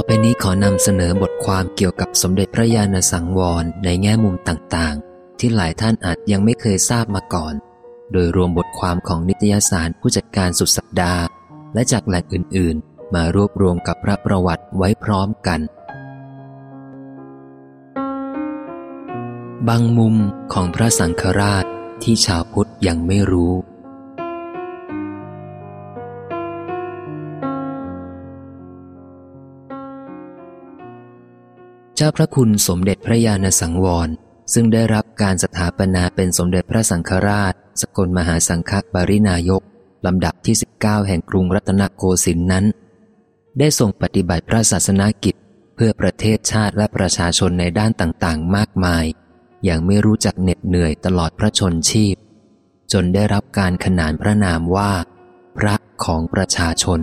ต่อไปนี้ขอนำเสนอบทความเกี่ยวกับสมเด็จพระญาณสังวรในแง่มุมต่างๆ ที่หลายท่านอาจยังไม่เคยทราบมาก่อน โดยรวมบทความของนิตยสารผู้จัดการสุดสัปดาห์ และจากแหล่งอื่นๆ มารวบรวมกับพระประวัติไว้พร้อมกัน บางมุมของพระสังฆราชที่ชาวพุทธยังไม่รู้ เจ้าพระคุณสมเด็จพระญาณสังวร ซึ่งได้รับการสถาปนาเป็นสมเด็จพระสังฆราช สกลมหาสังฆปรินายก ลำดับที่ 19 แห่งกรุงรัตนโกสินทร์นั้น ได้ทรงปฏิบัติพระศาสนากิจ เพื่อประเทศชาติและประชาชนในด้านต่างๆ มากมาย อย่างไม่รู้จักเหน็ดเหนื่อยตลอดพระชนชีพ จนได้รับการขนานพระนามว่า พระของประชาชน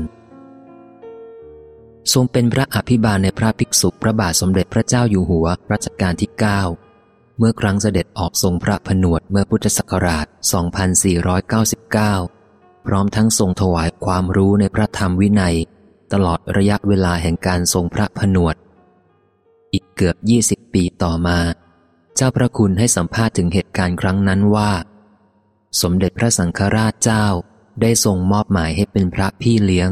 ทรงเป็นพระอภิบาลในพระภิกษุพระบาทสมเด็จพระเจ้าอยู่หัวรัชกาลที่ 9 เมื่อครั้งเสด็จออกทรงพระผนวดเมื่อพุทธศักราช 2499 พร้อมทั้งทรงถวายความรู้ในพระธรรมวินัย ตลอดระยะเวลาแห่งการทรงพระผนวด อีกเกือบ 20 ปีต่อมา เจ้าพระคุณให้สัมภาษณ์ถึงเหตุการณ์ครั้งนั้นว่า สมเด็จพระสังฆราชเจ้าได้ทรงมอบหมายให้เป็นพระพี่เลี้ยง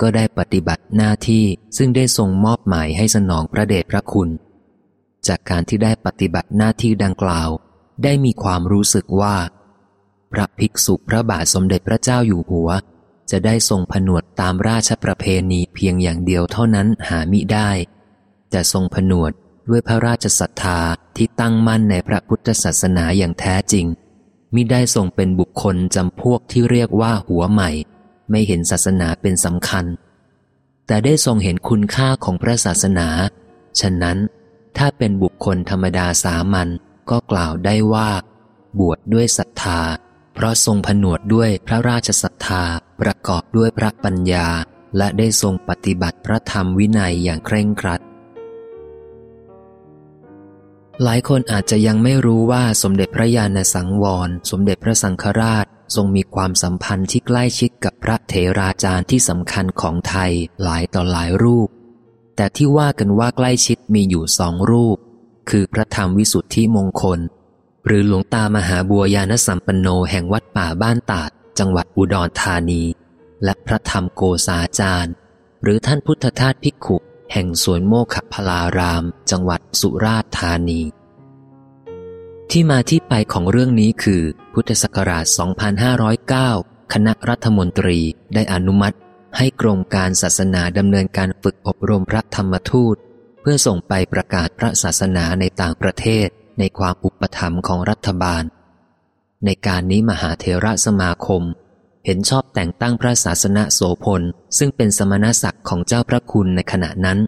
ก็ได้ปฏิบัติหน้าที่ซึ่งได้ทรงมอบหมายให้สนองพระเดชพระคุณ จากการที่ได้ปฏิบัติหน้าที่ดังกล่าว ได้มีความรู้สึกว่า พระภิกษุพระบาทสมเด็จพระเจ้าอยู่หัว จะได้ทรงผนวดตามราชประเพณีเพียงอย่างเดียวเท่านั้นหามิได้ แต่ทรงผนวดด้วยพระราชศรัทธาที่ตั้งมั่นในพระพุทธศาสนาอย่างแท้จริงมิได้ทรงเป็นบุคคลจำพวกที่เรียกว่าหัวใหม่ ไม่เห็นศาสนาเป็นสำคัญ แต่ได้ทรงเห็นคุณค่าของพระศาสนา ฉะนั้น ถ้าเป็นบุคคลธรรมดาสามัญก็กล่าวได้ว่า บวชดด้วยศรัทธา เพราะทรงผนวดด้วยพระราชศรัทธาประกอบด้วยพระปัญญา และได้ทรงปฏิบัติพระธรรมวินัยอย่างเคร่งครัดหลายคนอาจจะยังไม่รู้ว่าสมเด็จพระญาณสังวร สมเด็จพระสังฆราช ทรงมีความสัมพันธ์ที่ใกล้ชิดกับพระเถราจารย์ที่สำคัญของไทยหลายต่อหลายรูป แต่ที่ว่ากันว่าใกล้ชิดมีอยู่สองรูป คือพระธรรมวิสุทธิมงคล หรือหลวงตามหาบัวยานสัมปันโนแห่งวัดป่าบ้านตาด จังหวัดอุดรธานี และพระธรรมโกษาจารย์ หรือท่านพุทธทาสพิกขุ แห่งสวนโมขพลาราม จังหวัดสุราษฎร์ธานี ที่มาที่ไปของเรื่องนี้คือ พุทธศักราช 2509 คณะรัฐมนตรีได้อนุมัติ ให้กรมการศาสนาดำเนินการฝึกอบรมพระธรรมทูต เพื่อส่งไปประกาศพระศาสนาในต่างประเทศ ในความอุปถัมภ์ของรัฐบาล ในการนี้มหาเทระสมาคม เห็นชอบแต่งตั้งพระศาสนาโสพล ซึ่งเป็นสมณศักดิ์ของเจ้าพระคุณในขณะนั้น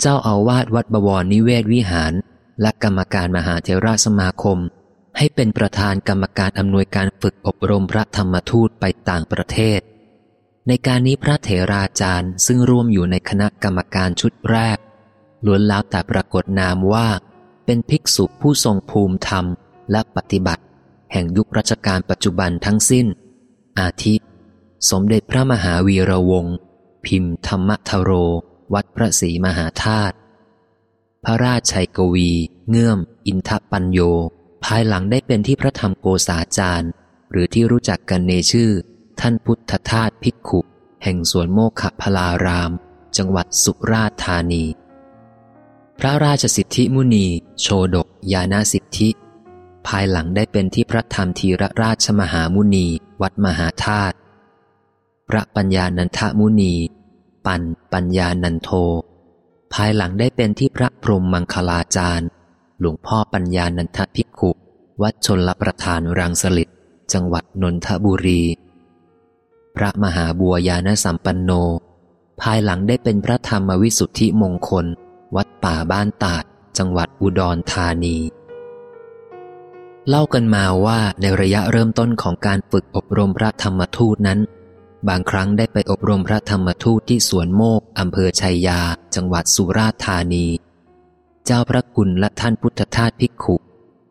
เจ้าอาวาสวัดบวรนิเวศวิหาร และกรรมการมหาเทราสมาคม ให้เป็นประธานกรรมการอำนวยการฝึกอบรมพระธรรมทูตไปต่างประเทศ ในการนี้พระเถราจารย์ซึ่งร่วมอยู่ในคณะกรรมการชุดแรกล้วนแล้วแต่ปรากฏนามว่า เป็นภิกษุผู้ทรงภูมิธรรมและปฏิบัติ แห่งยุครัชกาลปัจจุบันทั้งสิ้น อาทิ สมเด็จพระมหาวีระวงศ์พิมพ์ธรรมทโร วัดพระศรีมหาธาตุ พระราชชัยกวี เงื่อม อินทปัญโย ภายหลังได้เป็นที่พระธรรมโกษาจารย์ หรือที่รู้จักกันในชื่อ ท่านพุทธทาสภิกขุ แห่งสวนโมขพลาราม จังหวัดสุราษฎร์ธานี พระราชสิทธิมุนี โชดก ยานาสิทธิ ภายหลังได้เป็นที่พระธรรมทีรราชมหามุนี วัดมหาธาตุพระปัญญานันทมุนี ปันปัญญานันโท ภายหลังได้เป็นที่พระพรหมมังคลาจารย์ หลวงพ่อปัญญานันทภิกขุวัดชนลประทานรังสลิดจังหวัดนนทบุรี พระมหาบัวยานสัมปันโน ภายหลังได้เป็นพระธรรมวิสุทธิมงคล วัดป่าบ้านตาด จังหวัดอุดรธานี เล่ากันมาว่าในระยะเริ่มต้นของการฝึกอบรมพระธรรมทูตนั้น บางครั้งได้ไปอบรมพระธรรมทูตที่สวนโมกอำเภอชัยยา จังหวัดสุราษฎร์ธานี เจ้าพระกุลและท่านพุทธทาสภิกขุ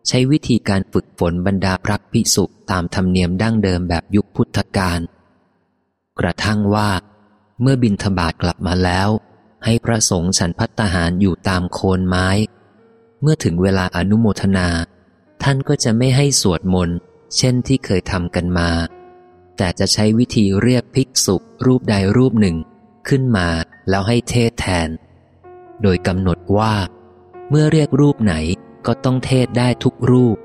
ใช้วิธีการฝึกฝนบรรดาพระภิกษุตามธรรมเนียมดั้งเดิมแบบยุคพุทธกาลกระทั่งว่า เมื่อบินธบาตกลับมาแล้ว ให้พระสงฆ์ฉันพัตหารอยู่ตามโคนไม้ เมื่อถึงเวลาอนุโมทนา ท่านก็จะไม่ให้สวดมนต์เช่นที่เคยทำกันมา แต่จะใช้วิธีเรียกภิกษุรูปใดรูปหนึ่ง ขึ้นมาแล้วให้เทศแทน โดยกำหนดว่า เมื่อเรียกรูปไหนก็ต้องเทศได้ทุกรูป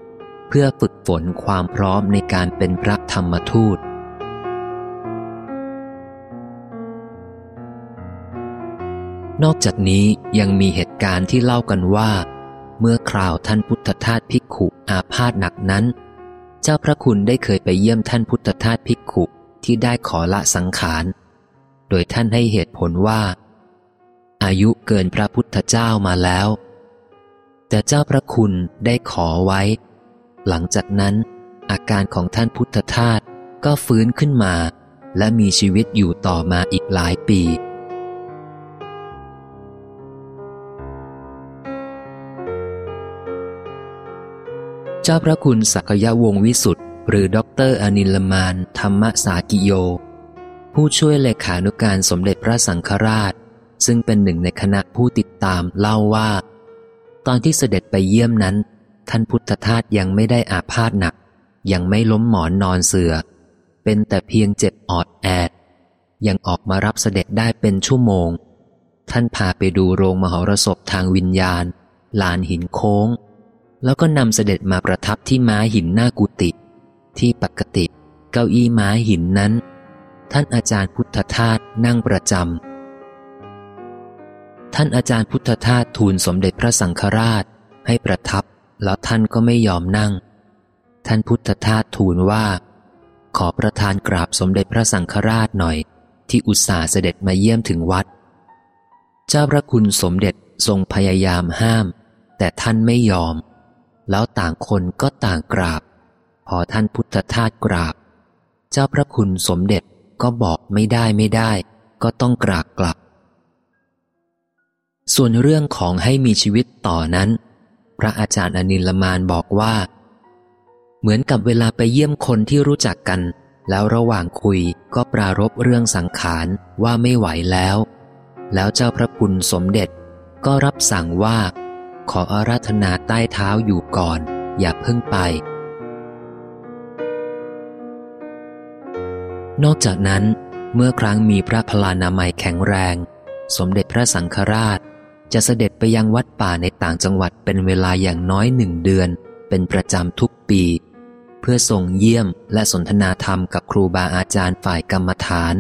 เพื่อฝึกฝนความพร้อมในการเป็นพระธรรมทูตนอกจากนี้ยังมีเหตุการณ์ที่เล่ากันว่า เมื่อคราวท่านพุทธทาสภิกขุอาพาธหนักนั้น เจ้าพระคุณได้เคยไปเยี่ยมท่านพุทธทาสภิกขุที่ได้ขอละสังขาร โดยท่านให้เหตุผลว่า อายุเกินพระพุทธเจ้ามาแล้ว แต่เจ้าพระคุณได้ขอไว้ หลังจากนั้น อาการของท่านพุทธทาสก็ฟื้นขึ้นมา และมีชีวิตอยู่ต่อมาอีกหลายปี เจ้าพระคุณศากยวงศ์วิสุทธิ์หรือด็อกเตอร์อนิลมาน ธรรมสากิโย ผู้ช่วยเลขานุการสมเด็จพระสังฆราช ซึ่งเป็นหนึ่งในคณะผู้ติดตามเล่าว่า ตอนที่เสด็จไปเยี่ยมนั้น ท่านพุทธทาสยังไม่ได้อาพาธหนัก ยังไม่ล้มหมอนนอนเสือ เป็นแต่เพียงเจ็บออดแอด ยังออกมารับเสด็จได้เป็นชั่วโมง ท่านพาไปดูโรงมหรสพทางวิญญาณ ลานหินโค้ง แล้วก็นำเสด็จมาประทับที่ม้าหินหน้ากุฏิที่ปกติ เก้าอี้ม้าหินนั้น ท่านอาจารย์พุทธทาสนั่งประจำท่านอาจารย์พุทธทาสทูลสมเด็จพระสังฆราชให้ประทับ แล้วท่านก็ไม่ยอมนั่ง ท่านพุทธทาสทูลว่า ขอประทานกราบสมเด็จพระสังฆราชหน่อย ที่อุตส่าห์เสด็จมาเยี่ยมถึงวัด เจ้าพระคุณสมเด็จทรงพยายามห้าม แต่ท่านไม่ยอม แล้วต่างคนก็ต่างกราบ พอท่านพุทธทาสกราบ เจ้าพระคุณสมเด็จก็บอกไม่ได้ไม่ได้ ก็ต้องกราบกลับ ส่วนเรื่องของให้มีชีวิตต่อนั้น พระอาจารย์อนิลมานบอกว่า เหมือนกับเวลาไปเยี่ยมคนที่รู้จักกัน แล้วระหว่างคุยก็ปรารบเรื่องสังขารว่าไม่ไหวแล้ว แล้วเจ้าพระคุณสมเด็จก็รับสั่งว่า ขออาราธนาใต้เท้าอยู่ก่อน อย่าเพิ่งไป นอกจากนั้น เมื่อครั้งมีพระพลานามัยแข็งแรง สมเด็จพระสังฆราช จะเสด็จไปยังวัดป่าในต่างจังหวัดเป็นเวลาอย่างน้อยหนึ่งเดือน เป็นประจำทุกปี เพื่อส่งเยี่ยมและสนทนาธรรมกับครูบาอาจารย์ฝ่ายกรรมฐาน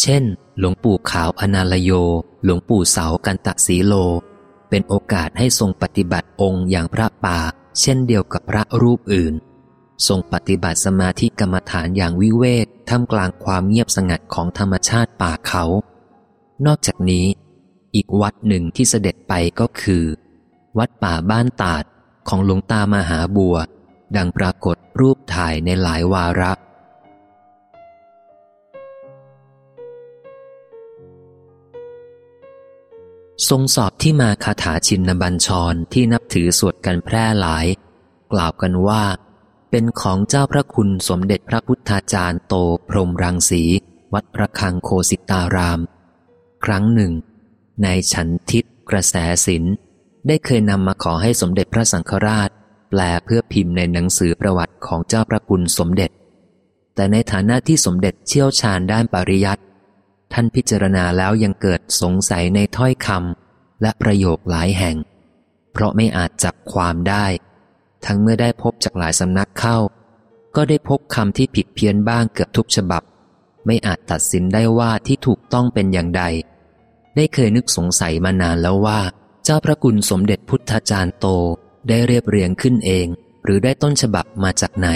เช่น หลวงปู่ขาวอนาลโย หลวงปู่เสากันตะสีโล เป็นโอกาสให้ทรงปฏิบัติองค์อย่างพระป่า เช่นเดียวกับพระรูปอื่น ทรงปฏิบัติสมาธิกรรมฐานอย่างวิเวกท่ามกลางความเงียบสงัดของธรรมชาติป่าเขา นอกจากนี้ อีกวัดหนึ่งที่เสด็จไปก็คือ วัดป่าบ้านตาดของหลวงตามหาบัว ดังปรากฏรูปถ่ายในหลายวาระ ทรงสอบที่มาคาถาชินบัญชรที่นับถือสวดกันแพร่หลาย กล่าวกันว่า เป็นของเจ้าพระคุณสมเด็จพระพุทธาจารย์โตพรหมรังสี วัดระฆังโคสิตาราม ครั้งหนึ่ง ในฉันทิศกระแสศิลได้เคยนำมาขอให้สมเด็จพระสังฆราช แปลเพื่อพิมพ์ในหนังสือประวัติของเจ้าพระคุณสมเด็จ แต่ในฐานะที่สมเด็จเชี่ยวชาญด้านปริยัติ ท่านพิจารณาแล้วยังเกิดสงสัยในถ้อยคำและประโยคหลายแห่ง เพราะไม่อาจจับความได้ ทั้งเมื่อได้พบจากหลายสำนักเข้า ก็ได้พบคำที่ผิดเพี้ยนบ้างเกือบทุกฉบับ ไม่อาจตัดสินได้ว่าที่ถูกต้องเป็นอย่างใด ได้เคยนึกสงสัยมานานแล้วว่า เจ้าพระกุณสมเด็จพุทธาจารย์โตได้เรียบเรียงขึ้นเอง หรือได้ต้นฉบับมาจากไหน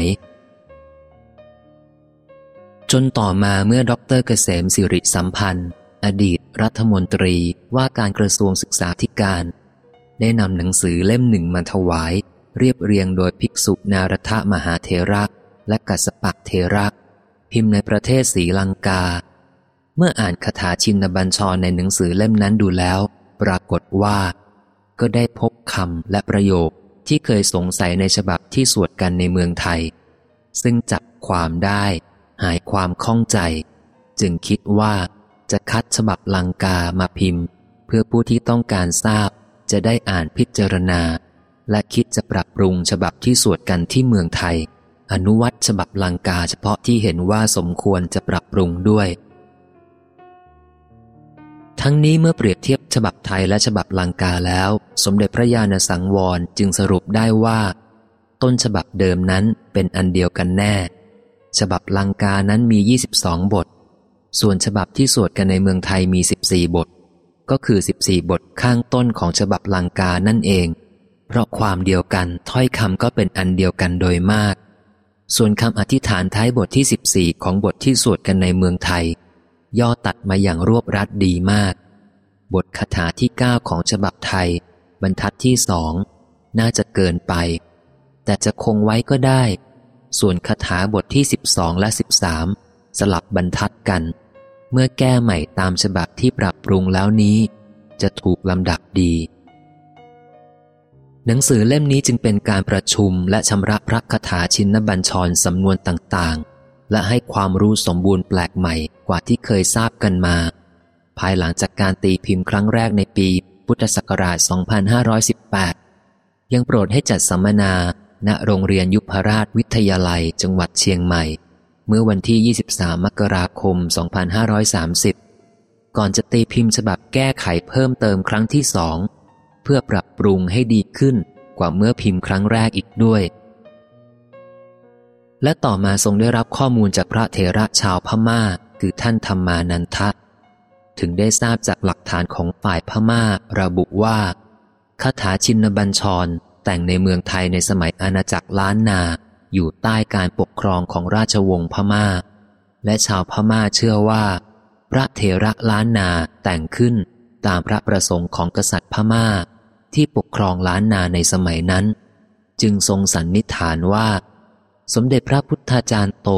จนต่อมาเมื่อดรเกษมสิริสัมพันธ์ อดีตรัฐมนตรีว่าการกระทรวงศึกษาธิการ ได้นำหนังสือเล่มหนึ่งมาถวาย เรียบเรียงโดยภิกษุนารทมหาเทระและกัสปักเทระพิมพ์ในประเทศศรีลังกา เมื่ออ่านคาถาชินบัญชรในหนังสือเล่มนั้นดูแล้ว ปรากฏว่า ก็ได้พบคำและประโยคที่เคยสงสัยในฉบับที่สวดกันในเมืองไทย ซึ่งจับความได้ หายความข้องใจ จึงคิดว่าจะคัดฉบับลังกามาพิมพ์ เพื่อผู้ที่ต้องการทราบจะได้อ่านพิจารณา และคิดจะปรับปรุงฉบับที่สวดกันที่เมืองไทย อนุวัตฉบับลังกาเฉพาะที่เห็นว่าสมควรจะปรับปรุงด้วย ทั้งนี้เมื่อเปรียบเทียบฉบับไทยและฉบับลังกาแล้ว สมเด็จพระญาณสังวรจึงสรุปได้ว่า ต้นฉบับเดิมนั้นเป็นอันเดียวกันแน่ ฉบับลังกานั้นมี 22 บท ส่วนฉบับที่สวดกันในเมืองไทยมี 14 บท ก็คือ 14 บทข้างต้นของฉบับลังกานั่นเอง เพราะความเดียวกันถ้อยคำก็เป็นอันเดียวกันโดยมาก ส่วนคำอธิษฐานท้ายบทที่ 14 ของบทที่สวดกันในเมืองไทย ย่อตัดมาอย่างรวบรัดดีมาก บทคาถาที่ 9 ของฉบับไทย บรรทัดที่สองน่าจะเกินไป แต่จะคงไว้ก็ได้ ส่วนคาถาบทที่ 12 และ 13 สลับบรรทัดกัน เมื่อแก้ใหม่ตามฉบับที่ปรับปรุงแล้วนี้ จะถูกลำดับดี หนังสือเล่มนี้จึงเป็นการประชุมและชำระพระคาถาชินบัญชรสำนวนต่างๆ และให้ความรู้สมบูรณ์แปลกใหม่กว่าที่เคยทราบกันมา ภายหลังจากการตีพิมพ์ครั้งแรกในปีพุทธศักราช 2518 ยังโปรดให้จัดสัมมนา ณโรงเรียนยุพราชวิทยาลัยจังหวัดเชียงใหม่ เมื่อวันที่ 23 มกราคม 2530 ก่อนจะตีพิมพ์ฉบับแก้ไขเพิ่มเติมครั้งที่สองเพื่อปรับปรุงให้ดีขึ้นกว่าเมื่อพิมพ์ครั้งแรกอีกด้วย และต่อมาทรงได้รับข้อมูลจากพระเถระชาวพม่า คือท่านธรรมานันทะ ถึงได้ทราบจากหลักฐานของฝ่ายพม่าระบุว่าคาถาชินบัญชร แต่งในเมืองไทยในสมัยอาณาจักรล้านนา อยู่ใต้การปกครองของราชวงศ์พม่า และชาวพม่าเชื่อว่า พระเถระล้านนาแต่งขึ้นตามพระประสงค์ของกษัตริย์พม่า ที่ปกครองล้านนาในสมัยนั้น จึงทรงสันนิษฐานว่า สมเด็จพระพุทธาจารย์โต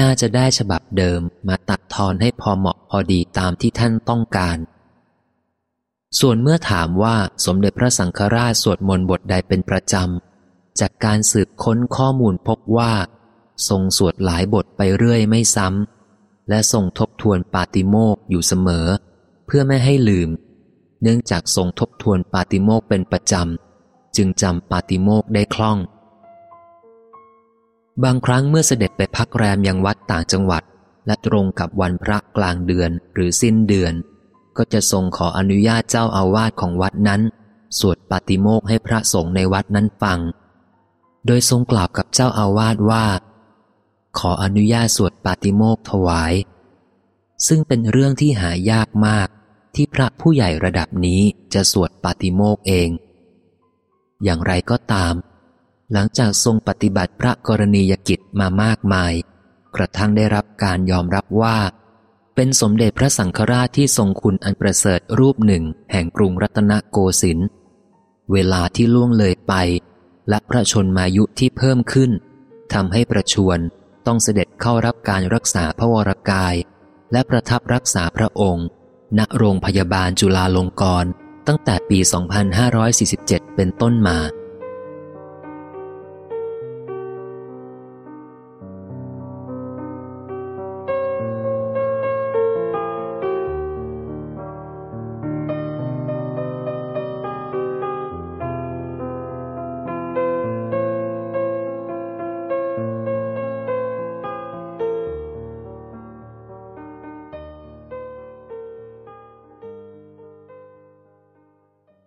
น่าจะได้ฉบับเดิมมาตัดทอนให้พอเหมาะพอดีตามที่ท่านต้องการ ส่วนเมื่อถามว่าสมเด็จพระสังฆราชสวดมนต์บทใดเป็นประจำ จากการสืบค้นข้อมูลพบว่า ทรงสวดหลายบทไปเรื่อยไม่ซ้ำ และทรงทบทวนปาติโมกอยู่เสมอ เพื่อไม่ให้ลืม เนื่องจากทรงทบทวนปาติโมกเป็นประจำ จึงจำปาติโมกได้คล่อง บางครั้งเมื่อเสด็จไปพักแรมยังวัดต่างจังหวัด และตรงกับวันพระกลางเดือนหรือสิ้นเดือน ก็จะทรงขออนุญาตเจ้าอาวาสของวัดนั้น สวดปาติโมกให้พระสงฆ์ในวัดนั้นฟัง โดยทรงกล่าวกับเจ้าอาวาสว่า ขออนุญาตสวดปาติโมกถวาย ซึ่งเป็นเรื่องที่หายากมากที่พระผู้ใหญ่ระดับนี้จะสวดปาติโมกเอง อย่างไรก็ตาม หลังจากทรงปฏิบัติพระกรณียกิจมามากมาย กระทั่งได้รับการยอมรับว่า เป็นสมเด็จพระสังฆราชที่ทรงคุณอันประเสริฐรูปหนึ่งแห่งกรุงรัตนโกสินทร์เวลาที่ล่วงเลยไป และพระชนมายุที่เพิ่มขึ้นทำให้ประชวนต้องเสด็จเข้ารับการรักษาพระวรกาย และประทับรักษาพระองค์ ณโรงพยาบาลจุฬาลงกรณ์ตั้งแต่ปี 2547 เป็นต้นมา